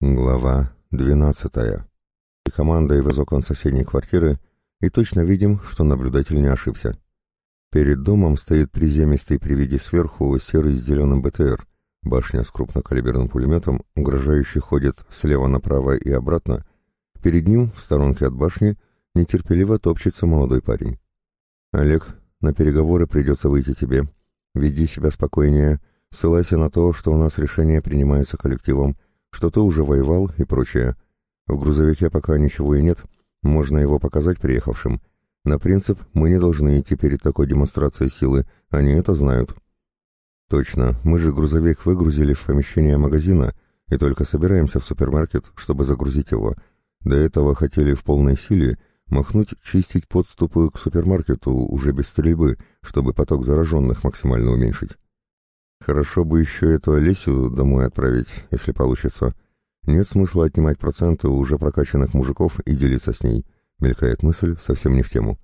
Глава двенадцатая. Командой из окон соседней квартиры и точно видим, что наблюдатель не ошибся. Перед домом стоит приземистый при виде сверху серый с зеленым БТР. Башня с крупнокалиберным пулеметом, угрожающе ходит слева направо и обратно. Перед ним, в сторонке от башни, нетерпеливо топчется молодой парень. «Олег, на переговоры придется выйти тебе. Веди себя спокойнее, ссылайся на то, что у нас решения принимаются коллективом» что ты уже воевал и прочее. В грузовике пока ничего и нет, можно его показать приехавшим. На принцип мы не должны идти перед такой демонстрацией силы, они это знают. Точно, мы же грузовик выгрузили в помещение магазина и только собираемся в супермаркет, чтобы загрузить его. До этого хотели в полной силе махнуть чистить подступы к супермаркету уже без стрельбы, чтобы поток зараженных максимально уменьшить. Хорошо бы еще эту Олесю домой отправить, если получится. Нет смысла отнимать проценты у уже прокачанных мужиков и делиться с ней. Мелькает мысль совсем не в тему.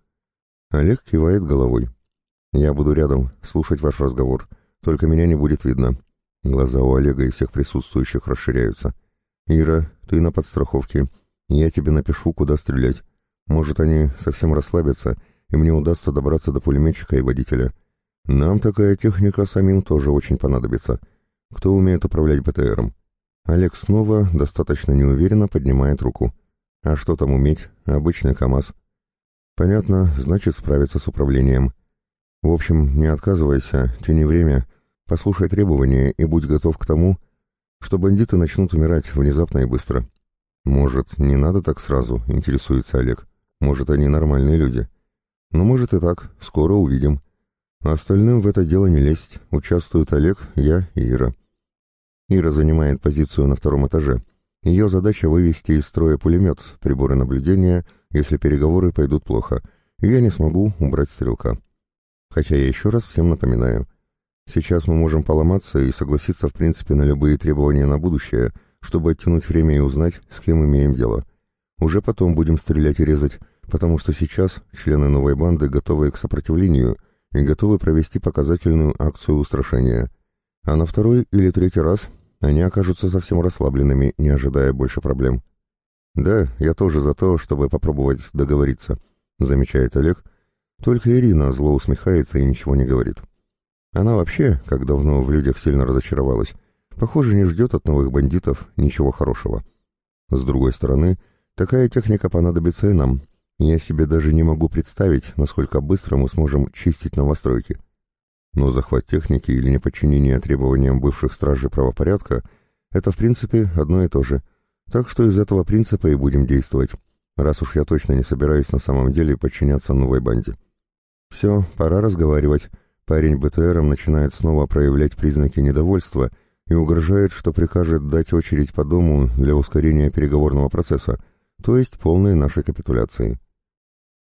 Олег кивает головой. Я буду рядом, слушать ваш разговор. Только меня не будет видно. Глаза у Олега и всех присутствующих расширяются. Ира, ты на подстраховке. Я тебе напишу, куда стрелять. Может, они совсем расслабятся, и мне удастся добраться до пулеметчика и водителя. Нам такая техника самим тоже очень понадобится. Кто умеет управлять БТРом? Олег снова достаточно неуверенно поднимает руку. А что там уметь? Обычный КАМАЗ. Понятно, значит справиться с управлением. В общем, не отказывайся, тяни время, послушай требования и будь готов к тому, что бандиты начнут умирать внезапно и быстро. Может, не надо так сразу, интересуется Олег. Может, они нормальные люди. Но ну, может и так, скоро увидим. Остальным в это дело не лезть. Участвуют Олег, я и Ира. Ира занимает позицию на втором этаже. Ее задача вывести из строя пулемет, приборы наблюдения, если переговоры пойдут плохо, и я не смогу убрать стрелка. Хотя я еще раз всем напоминаю. Сейчас мы можем поломаться и согласиться в принципе на любые требования на будущее, чтобы оттянуть время и узнать, с кем имеем дело. Уже потом будем стрелять и резать, потому что сейчас члены новой банды готовы к сопротивлению — и готовы провести показательную акцию устрашения. А на второй или третий раз они окажутся совсем расслабленными, не ожидая больше проблем. «Да, я тоже за то, чтобы попробовать договориться», — замечает Олег. Только Ирина зло усмехается и ничего не говорит. Она вообще, как давно в людях сильно разочаровалась, похоже, не ждет от новых бандитов ничего хорошего. С другой стороны, такая техника понадобится и нам, я себе даже не могу представить, насколько быстро мы сможем чистить новостройки. Но захват техники или неподчинение требованиям бывших стражей правопорядка — это, в принципе, одно и то же. Так что из этого принципа и будем действовать, раз уж я точно не собираюсь на самом деле подчиняться новой банде. Все, пора разговаривать. Парень БТРом начинает снова проявлять признаки недовольства и угрожает, что прикажет дать очередь по дому для ускорения переговорного процесса, то есть полной нашей капитуляции.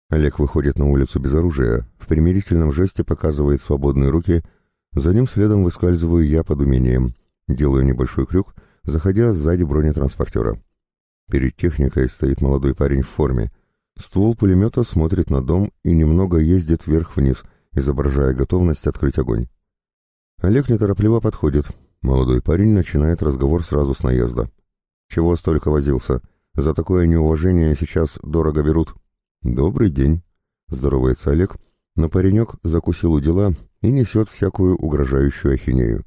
Олег выходит на улицу без оружия, в примирительном жесте показывает свободные руки, за ним следом выскальзываю я под умением, делаю небольшой крюк, заходя сзади бронетранспортера. Перед техникой стоит молодой парень в форме. Ствол пулемета смотрит на дом и немного ездит вверх-вниз, изображая готовность открыть огонь. Олег неторопливо подходит. Молодой парень начинает разговор сразу с наезда. «Чего столько возился? За такое неуважение сейчас дорого берут». «Добрый день», — здоровается Олег, но паренек закусил у дела и несет всякую угрожающую ахинею.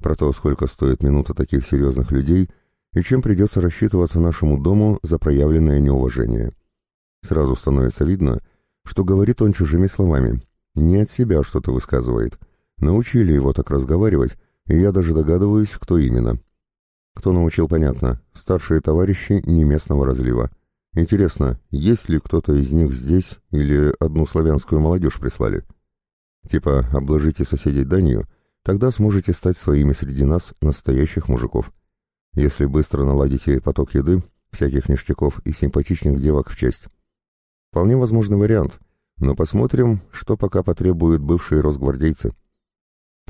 Про то, сколько стоит минута таких серьезных людей и чем придется рассчитываться нашему дому за проявленное неуважение. Сразу становится видно, что говорит он чужими словами, не от себя что-то высказывает. Научили его так разговаривать, и я даже догадываюсь, кто именно. Кто научил, понятно, старшие товарищи не местного разлива. Интересно, есть ли кто-то из них здесь или одну славянскую молодежь прислали? Типа, обложите соседей данью, тогда сможете стать своими среди нас настоящих мужиков. Если быстро наладите поток еды, всяких ништяков и симпатичных девок в честь. Вполне возможный вариант, но посмотрим, что пока потребуют бывшие росгвардейцы.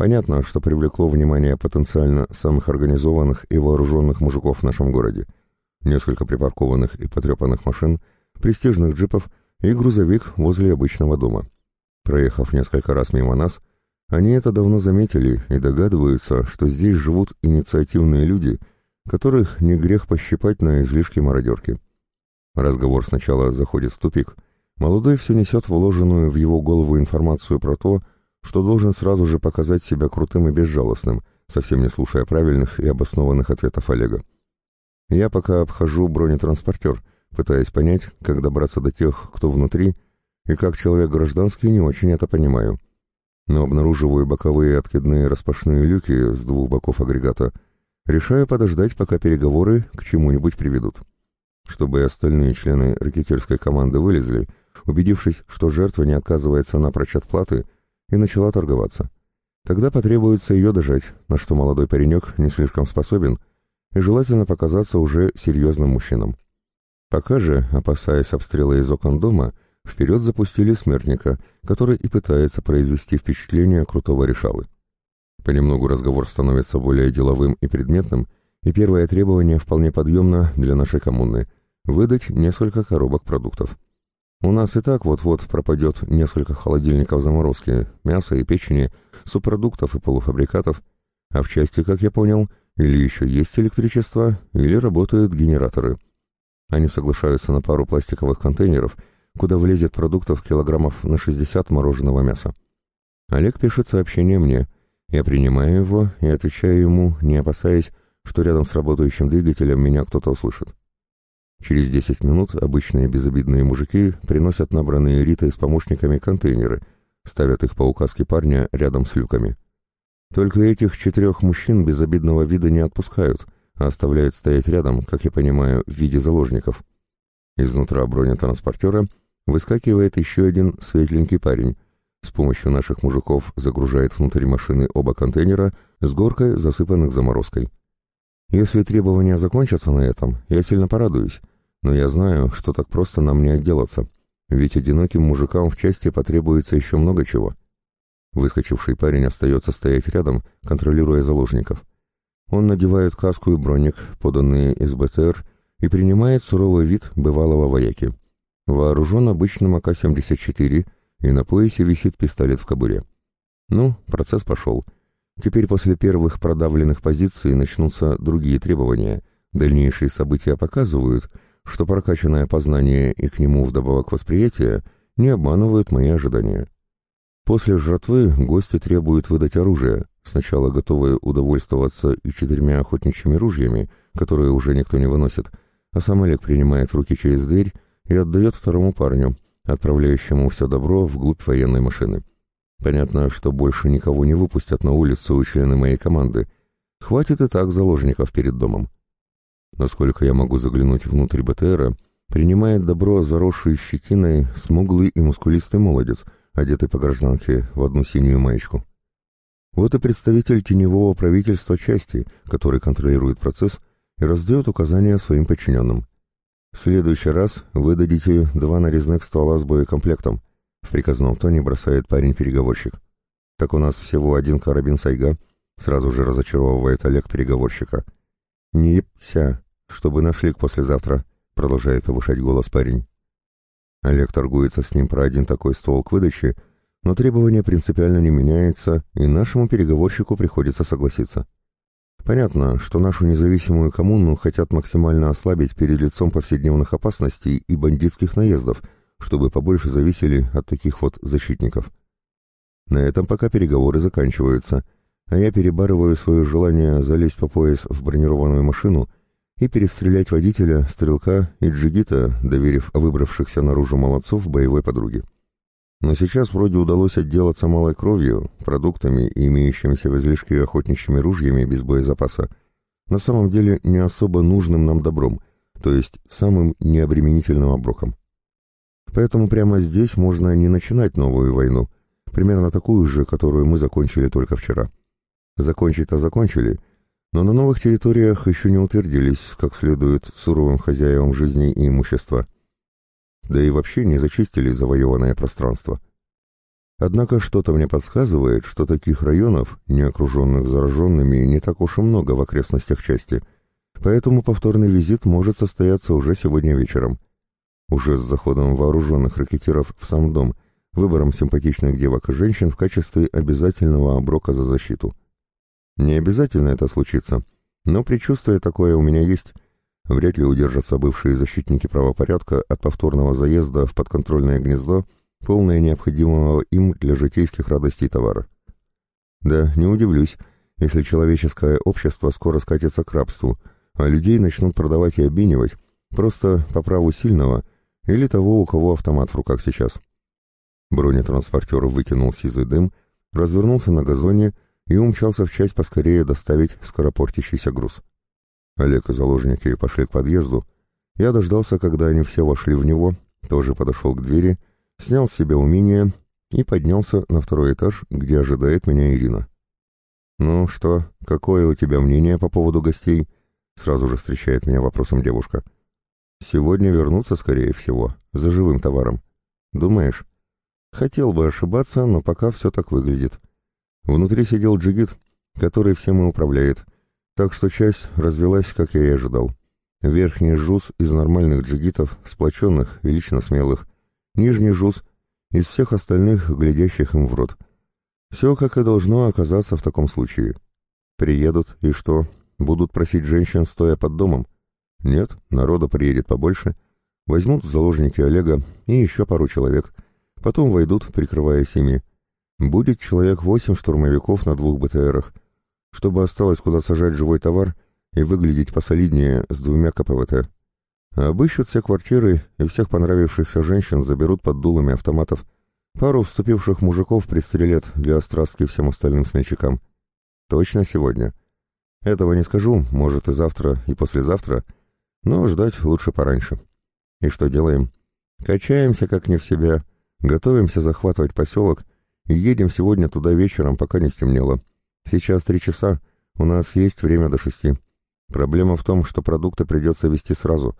Понятно, что привлекло внимание потенциально самых организованных и вооруженных мужиков в нашем городе – несколько припаркованных и потрепанных машин, престижных джипов и грузовик возле обычного дома. Проехав несколько раз мимо нас, они это давно заметили и догадываются, что здесь живут инициативные люди, которых не грех пощипать на излишки мародерки. Разговор сначала заходит в тупик. Молодой все несет вложенную в его голову информацию про то, что должен сразу же показать себя крутым и безжалостным, совсем не слушая правильных и обоснованных ответов Олега. Я пока обхожу бронетранспортер, пытаясь понять, как добраться до тех, кто внутри, и как человек гражданский не очень это понимаю. Но обнаруживаю боковые откидные распашные люки с двух боков агрегата, решаю подождать, пока переговоры к чему-нибудь приведут. Чтобы остальные члены ракетирской команды вылезли, убедившись, что жертва не отказывается напрочь от платы, и начала торговаться. Тогда потребуется ее дожать, на что молодой паренек не слишком способен, и желательно показаться уже серьезным мужчином. Пока же, опасаясь обстрела из окон дома, вперед запустили смертника, который и пытается произвести впечатление крутого решалы. Понемногу разговор становится более деловым и предметным, и первое требование вполне подъемно для нашей коммуны — выдать несколько коробок продуктов. У нас и так вот-вот пропадет несколько холодильников заморозки, мяса и печени, субпродуктов и полуфабрикатов, а в части, как я понял, или еще есть электричество, или работают генераторы. Они соглашаются на пару пластиковых контейнеров, куда влезет продуктов килограммов на 60 мороженого мяса. Олег пишет сообщение мне. Я принимаю его и отвечаю ему, не опасаясь, что рядом с работающим двигателем меня кто-то услышит. Через 10 минут обычные безобидные мужики приносят набранные Ритой с помощниками контейнеры, ставят их по указке парня рядом с люками. Только этих четырех мужчин безобидного вида не отпускают, а оставляют стоять рядом, как я понимаю, в виде заложников. Изнутра бронетранспортера выскакивает еще один светленький парень. С помощью наших мужиков загружает внутрь машины оба контейнера с горкой, засыпанных заморозкой. Если требования закончатся на этом, я сильно порадуюсь, но я знаю, что так просто нам не отделаться, ведь одиноким мужикам в части потребуется еще много чего. Выскочивший парень остается стоять рядом, контролируя заложников. Он надевает каску и броник, поданные из БТР, и принимает суровый вид бывалого вояки. Вооружен обычным АК-74, и на поясе висит пистолет в кобуре. Ну, процесс пошел. Теперь после первых продавленных позиций начнутся другие требования. Дальнейшие события показывают, что прокачанное познание и к нему вдобавок восприятие не обманывают мои ожидания. После жратвы гости требуют выдать оружие, сначала готовые удовольствоваться и четырьмя охотничьими ружьями, которые уже никто не выносит, а сам Олег принимает в руки через дверь и отдает второму парню, отправляющему все добро вглубь военной машины. Понятно, что больше никого не выпустят на улицу члены моей команды. Хватит и так заложников перед домом. Насколько я могу заглянуть внутрь БТРа, принимает добро заросший щетиной смуглый и мускулистый молодец, одетый по гражданке в одну синюю маечку. Вот и представитель теневого правительства части, который контролирует процесс и раздает указания своим подчиненным. В следующий раз вы дадите два нарезных ствола с боекомплектом. В приказном тоне бросает парень-переговорщик. Так у нас всего один карабин Сайга, сразу же разочаровывает Олег переговорщика. Не епся, чтобы нашли к послезавтра, продолжает повышать голос парень. Олег торгуется с ним про один такой ствол к выдаче, но требование принципиально не меняется, и нашему переговорщику приходится согласиться. Понятно, что нашу независимую коммуну хотят максимально ослабить перед лицом повседневных опасностей и бандитских наездов, чтобы побольше зависели от таких вот защитников. На этом пока переговоры заканчиваются, а я перебарываю свое желание залезть по пояс в бронированную машину и перестрелять водителя, стрелка и джигита, доверив выбравшихся наружу молодцов боевой подруге. Но сейчас вроде удалось отделаться малой кровью, продуктами и имеющимися в излишке охотничьими ружьями без боезапаса, на самом деле не особо нужным нам добром, то есть самым необременительным оброком. Поэтому прямо здесь можно не начинать новую войну, примерно такую же, которую мы закончили только вчера. Закончить-то закончили, но на новых территориях еще не утвердились, как следует, суровым хозяевам жизни и имущества – да и вообще не зачистили завоеванное пространство. Однако что-то мне подсказывает, что таких районов, не окруженных зараженными, не так уж и много в окрестностях части, поэтому повторный визит может состояться уже сегодня вечером. Уже с заходом вооруженных ракетиров в сам дом, выбором симпатичных девок и женщин в качестве обязательного оброка за защиту. Не обязательно это случится, Но предчувствие такое у меня есть. Вряд ли удержатся бывшие защитники правопорядка от повторного заезда в подконтрольное гнездо, полное необходимого им для житейских радостей товара. Да, не удивлюсь, если человеческое общество скоро скатится к рабству, а людей начнут продавать и обменивать, просто по праву сильного или того, у кого автомат в руках сейчас. Бронетранспортер выкинул сизый дым, развернулся на газоне и умчался в часть поскорее доставить скоропортящийся груз. Олег и заложники пошли к подъезду. Я дождался, когда они все вошли в него, тоже подошел к двери, снял с себя умение и поднялся на второй этаж, где ожидает меня Ирина. «Ну что, какое у тебя мнение по поводу гостей?» Сразу же встречает меня вопросом девушка. «Сегодня вернутся, скорее всего, за живым товаром. Думаешь?» «Хотел бы ошибаться, но пока все так выглядит. Внутри сидел джигит, который всем и управляет, так что часть развелась, как я и ожидал. Верхний жуз из нормальных джигитов, сплоченных и лично смелых. Нижний жуз из всех остальных, глядящих им в рот. Все, как и должно оказаться в таком случае. Приедут, и что, будут просить женщин, стоя под домом? Нет, народа приедет побольше. Возьмут в заложники Олега и еще пару человек. Потом войдут, прикрывая семьи. Будет человек восемь штурмовиков на двух БТРах, чтобы осталось куда сажать живой товар и выглядеть посолиднее с двумя КПВТ. А обыщут все квартиры и всех понравившихся женщин заберут под дулами автоматов. Пару вступивших мужиков пристрелят для острастки всем остальным смельчакам. Точно сегодня. Этого не скажу, может и завтра, и послезавтра, но ждать лучше пораньше. И что делаем? Качаемся как не в себя, готовимся захватывать поселок и едем сегодня туда вечером, пока не стемнело. Сейчас три часа, у нас есть время до шести. Проблема в том, что продукты придется везти сразу.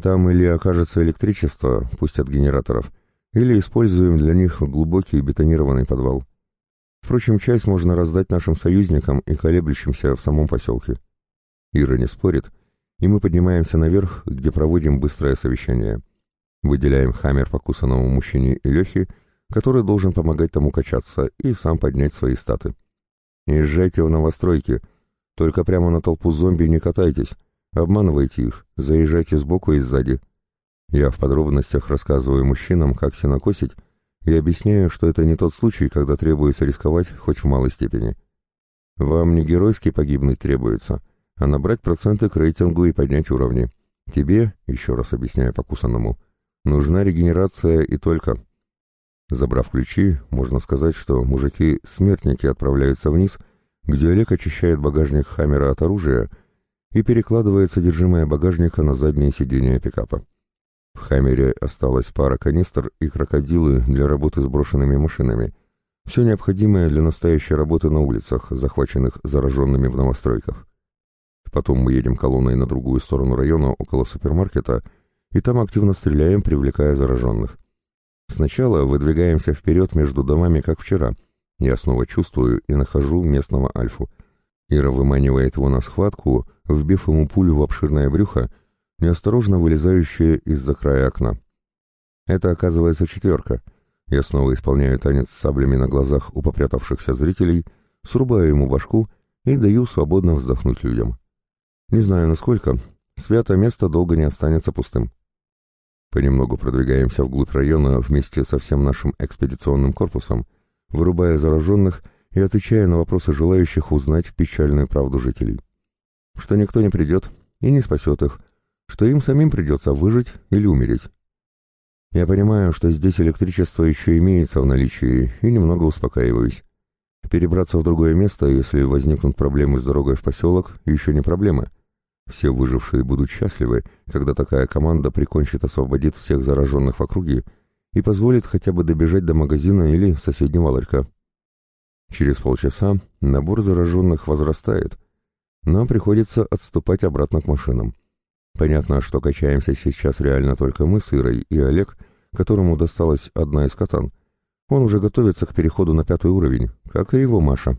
Там или окажется электричество, пусть от генераторов, или используем для них глубокий бетонированный подвал. Впрочем, часть можно раздать нашим союзникам и колеблющимся в самом поселке. Ира не спорит, и мы поднимаемся наверх, где проводим быстрое совещание. Выделяем хаммер покусанному мужчине и Лехе который должен помогать тому качаться и сам поднять свои статы. Езжайте в новостройки, только прямо на толпу зомби не катайтесь, обманывайте их, заезжайте сбоку и сзади. Я в подробностях рассказываю мужчинам, как сенокосить, и объясняю, что это не тот случай, когда требуется рисковать хоть в малой степени. Вам не геройски погибнуть требуется, а набрать проценты к рейтингу и поднять уровни. Тебе, еще раз объясняю покусанному, нужна регенерация и только... Забрав ключи, можно сказать, что мужики-смертники отправляются вниз, где Олег очищает багажник Хаммера от оружия и перекладывает содержимое багажника на заднее сиденье пикапа. В Хаммере осталась пара канистр и крокодилы для работы с брошенными машинами. Все необходимое для настоящей работы на улицах, захваченных зараженными в новостройках. Потом мы едем колонной на другую сторону района, около супермаркета, и там активно стреляем, привлекая зараженных. Сначала выдвигаемся вперед между домами, как вчера. Я снова чувствую и нахожу местного Альфу. Ира выманивает его на схватку, вбив ему пулю в обширное брюхо, неосторожно вылезающее из-за края окна. Это оказывается четверка. Я снова исполняю танец с саблями на глазах у попрятавшихся зрителей, срубаю ему башку и даю свободно вздохнуть людям. Не знаю насколько, свято место долго не останется пустым. Понемногу продвигаемся вглубь района вместе со всем нашим экспедиционным корпусом, вырубая зараженных и отвечая на вопросы желающих узнать печальную правду жителей. Что никто не придет и не спасет их, что им самим придется выжить или умереть. Я понимаю, что здесь электричество еще имеется в наличии, и немного успокаиваюсь. Перебраться в другое место, если возникнут проблемы с дорогой в поселок, еще не проблема — все выжившие будут счастливы, когда такая команда прикончит, освободит всех зараженных в округе и позволит хотя бы добежать до магазина или соседнего ларька. Через полчаса набор зараженных возрастает. Нам приходится отступать обратно к машинам. Понятно, что качаемся сейчас реально только мы с Ирой и Олег, которому досталась одна из катан. Он уже готовится к переходу на пятый уровень, как и его Маша.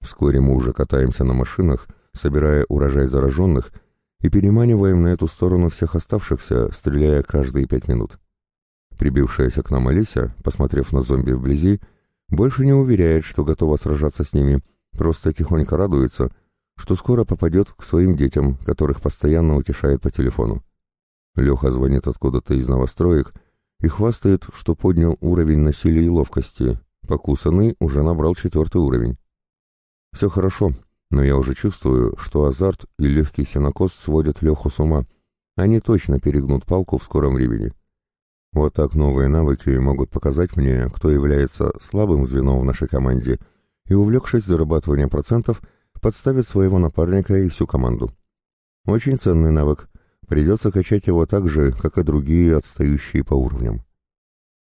Вскоре мы уже катаемся на машинах, собирая урожай зараженных, и переманиваем на эту сторону всех оставшихся, стреляя каждые пять минут. Прибившаяся к нам Олеся, посмотрев на зомби вблизи, больше не уверяет, что готова сражаться с ними, просто тихонько радуется, что скоро попадет к своим детям, которых постоянно утешает по телефону. Леха звонит откуда-то из новостроек и хвастает, что поднял уровень насилия и ловкости. Покусанный уже набрал четвертый уровень. Все хорошо, но я уже чувствую, что азарт и легкий сенокос сводят Леху с ума. Они точно перегнут палку в скором времени. Вот так новые навыки могут показать мне, кто является слабым звеном в нашей команде, и, увлекшись зарабатыванием процентов, подставит своего напарника и всю команду. Очень ценный навык. Придется качать его так же, как и другие отстающие по уровням.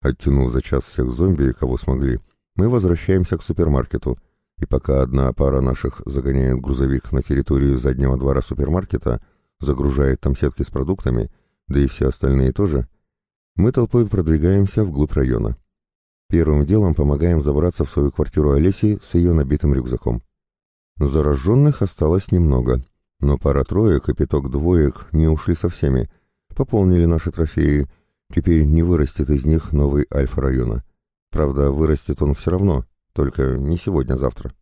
Оттянув за час всех зомби, кого смогли, мы возвращаемся к супермаркету, и пока одна пара наших загоняет грузовик на территорию заднего двора супермаркета, загружает там сетки с продуктами, да и все остальные тоже, мы толпой продвигаемся вглубь района. Первым делом помогаем забраться в свою квартиру Олеси с ее набитым рюкзаком. Зараженных осталось немного, но пара троек и пяток двоек не ушли со всеми, пополнили наши трофеи, теперь не вырастет из них новый альфа района. Правда, вырастет он все равно, только не сегодня-завтра.